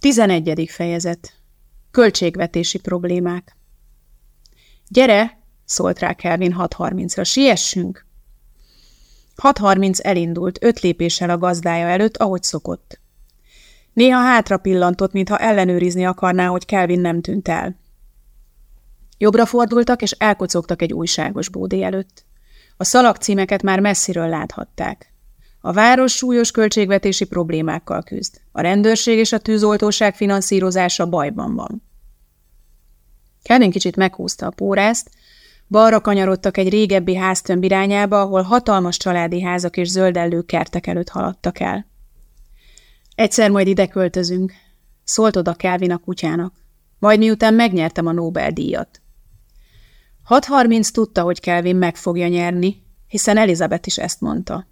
Tizenegyedik fejezet. Költségvetési problémák. Gyere, szólt rá Kelvin 6.30-ra, siessünk! 6.30 elindult, öt lépéssel a gazdája előtt, ahogy szokott. Néha hátra pillantott, mintha ellenőrizni akarná, hogy Kelvin nem tűnt el. Jobbra fordultak, és elkocogtak egy újságos bódé előtt. A szalagcímeket már messziről láthatták. A város súlyos költségvetési problémákkal küzd. A rendőrség és a tűzoltóság finanszírozása bajban van. Kelvin kicsit meghúzta a pórázt, balra kanyarodtak egy régebbi háztömb irányába, ahol hatalmas családi házak és zöldellő kertek előtt haladtak el. Egyszer majd ide költözünk, szólt oda Kelvin a kutyának, majd miután megnyertem a Nobel-díjat. 6.30 tudta, hogy Kelvin meg fogja nyerni, hiszen Elizabeth is ezt mondta.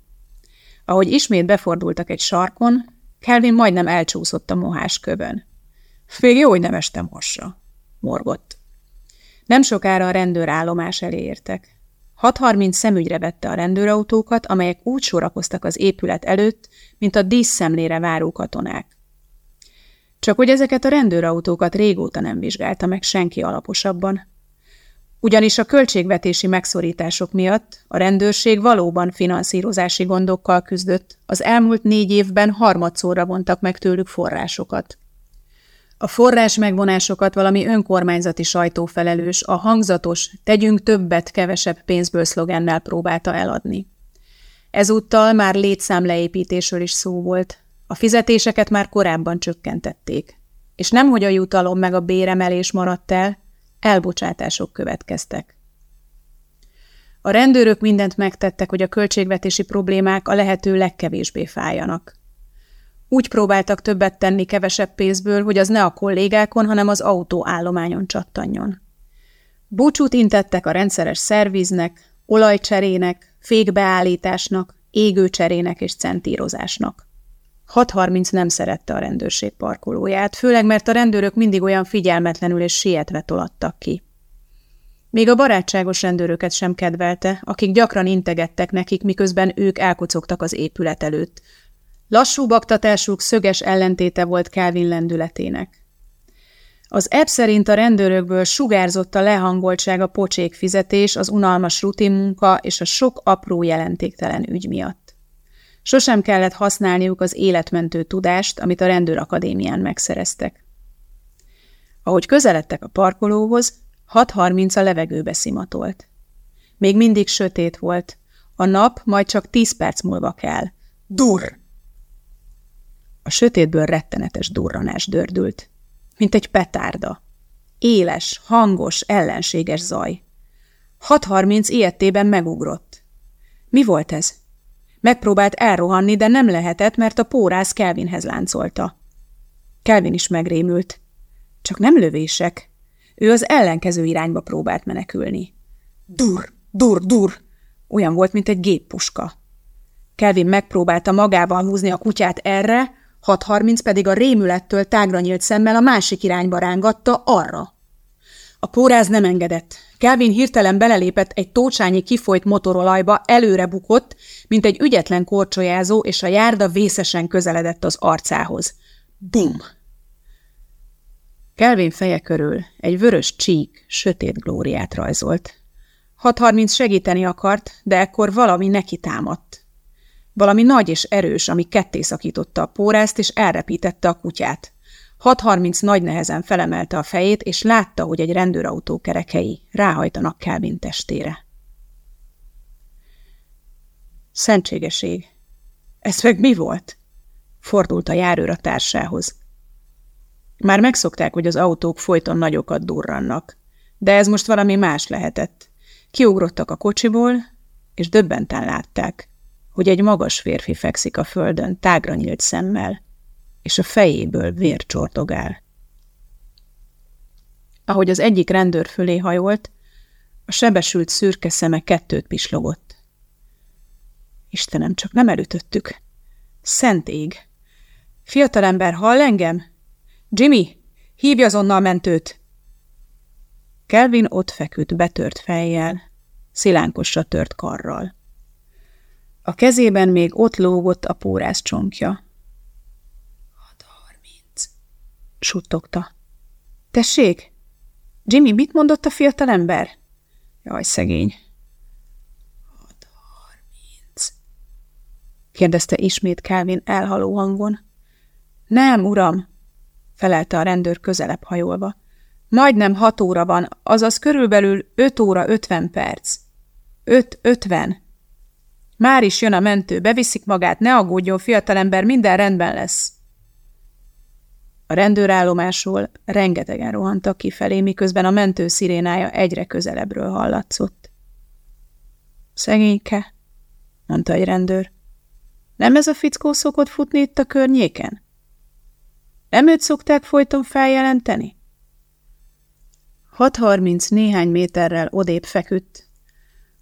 Ahogy ismét befordultak egy sarkon, Kelvin majdnem elcsúszott a mohás kövön. Még jó, hogy nem estem hassa, morgott. Nem sokára a rendőrállomás elé értek. 6.30 szemügyre vette a rendőrautókat, amelyek úgy sorakoztak az épület előtt, mint a díszszemlére váró katonák. Csak hogy ezeket a rendőrautókat régóta nem vizsgálta meg senki alaposabban, ugyanis a költségvetési megszorítások miatt a rendőrség valóban finanszírozási gondokkal küzdött, az elmúlt négy évben harmadszorra vontak meg tőlük forrásokat. A forrás megvonásokat valami önkormányzati sajtófelelős a hangzatos tegyünk többet kevesebb pénzből szlogennel próbálta eladni. Ezúttal már létszámleépítésről is szó volt. A fizetéseket már korábban csökkentették. És nemhogy a jutalom meg a béremelés maradt el, elbocsátások következtek. A rendőrök mindent megtettek, hogy a költségvetési problémák a lehető legkevésbé fájjanak. Úgy próbáltak többet tenni kevesebb pénzből, hogy az ne a kollégákon, hanem az autóállományon csattanjon. Búcsút intettek a rendszeres szerviznek, olajcserének, fékbeállításnak, égőcserének és centírozásnak. 6.30 nem szerette a rendőrség parkolóját, főleg mert a rendőrök mindig olyan figyelmetlenül és sietve tolattak ki. Még a barátságos rendőröket sem kedvelte, akik gyakran integettek nekik, miközben ők elkocogtak az épület előtt. Lassú baktatásuk szöges ellentéte volt Calvin lendületének. Az ebb szerint a rendőrökből sugárzott a lehangoltság a pocsék fizetés, az unalmas rutinmunka és a sok apró jelentéktelen ügy miatt. Sosem kellett használniuk az életmentő tudást, amit a rendőrakadémián megszereztek. Ahogy közeledtek a parkolóhoz, 6.30 a levegőbe szimatolt. Még mindig sötét volt. A nap majd csak tíz perc múlva kell. Dur! A sötétből rettenetes durranás dördült, mint egy petárda. Éles, hangos, ellenséges zaj. 6.30 ilyettében megugrott. Mi volt ez? Megpróbált elrohanni, de nem lehetett, mert a pórász Kelvinhez láncolta. Kelvin is megrémült. Csak nem lövések. Ő az ellenkező irányba próbált menekülni. Dur, dur, dur! Olyan volt, mint egy géppuska. Kelvin megpróbálta magával húzni a kutyát erre, 6.30 pedig a rémülettől tágra nyílt szemmel a másik irányba rángatta arra. A póráz nem engedett. Kelvin hirtelen belelépett egy tócsányi kifolyt motorolajba, előre bukott, mint egy ügyetlen korcsolyázó, és a járda vészesen közeledett az arcához. Bum! Kelvin feje körül egy vörös csík, sötét glóriát rajzolt. 6.30 segíteni akart, de ekkor valami neki támadt. Valami nagy és erős, ami ketté szakította a pórázt, és elrepítette a kutyát. 6.30 nagy nehezen felemelte a fejét, és látta, hogy egy rendőrautó kerekei ráhajtanak Kelvin testére. Szentségeség! Ez meg mi volt? Fordult a járőr a társához. Már megszokták, hogy az autók folyton nagyokat durrannak, de ez most valami más lehetett. Kiugrottak a kocsiból, és döbbenten látták, hogy egy magas férfi fekszik a földön, tágra nyílt szemmel, és a fejéből vér csortogál. Ahogy az egyik rendőr fölé hajolt, a sebesült szürke szeme kettőt pislogott. Istenem, csak nem elütöttük. Szent ég! Fiatalember, hall engem? Jimmy, hívj azonnal mentőt! Kelvin ott feküdt betört fejjel, szilánkosra tört karral. A kezében még ott lógott a pórász csonkja. Suttogta. Tessék? Jimmy, mit mondott a fiatal ember? Jaj, szegény. Hat harminc. kérdezte ismét Kelvin elhaló hangon. Nem, uram, felelte a rendőr közelebb hajolva. Majdnem hat óra van, azaz körülbelül öt óra ötven perc. Öt ötven. Már is jön a mentő, beviszik magát, ne aggódjon, fiatalember, minden rendben lesz. A rendőrállomásról rengetegen rohantak kifelé, miközben a mentő szirénája egyre közelebbről hallatszott. Szegényke, mondta egy rendőr. Nem ez a fickó szokott futni itt a környéken? Nem őt szokták folyton feljelenteni? 6.30 néhány méterrel odébb feküdt.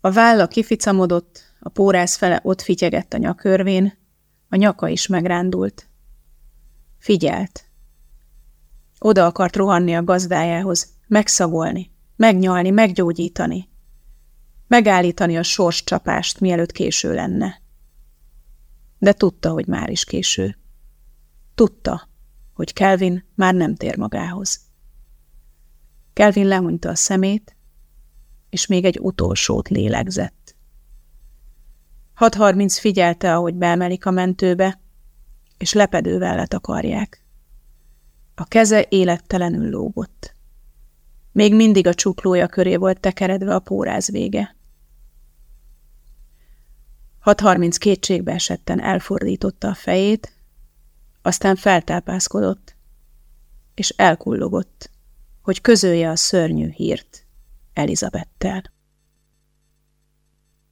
A válla kificamodott, a pórász fele ott fityegett a nyakörvén, a nyaka is megrándult. Figyelt. Oda akart rohanni a gazdájához, megszagolni, megnyalni, meggyógyítani. Megállítani a sors csapást, mielőtt késő lenne. De tudta, hogy már is késő. Tudta, hogy Kelvin már nem tér magához. Kelvin lehunyta a szemét, és még egy utolsót lélegzett. 6.30 figyelte, ahogy beemelik a mentőbe, és lepedővel letakarják. A keze élettelenül lógott. Még mindig a csuklója köré volt tekeredve a póráz vége. 6.30 kétségbe esetten elfordította a fejét, aztán feltápászkodott, és elkullogott, hogy közölje a szörnyű hírt Elizabettel.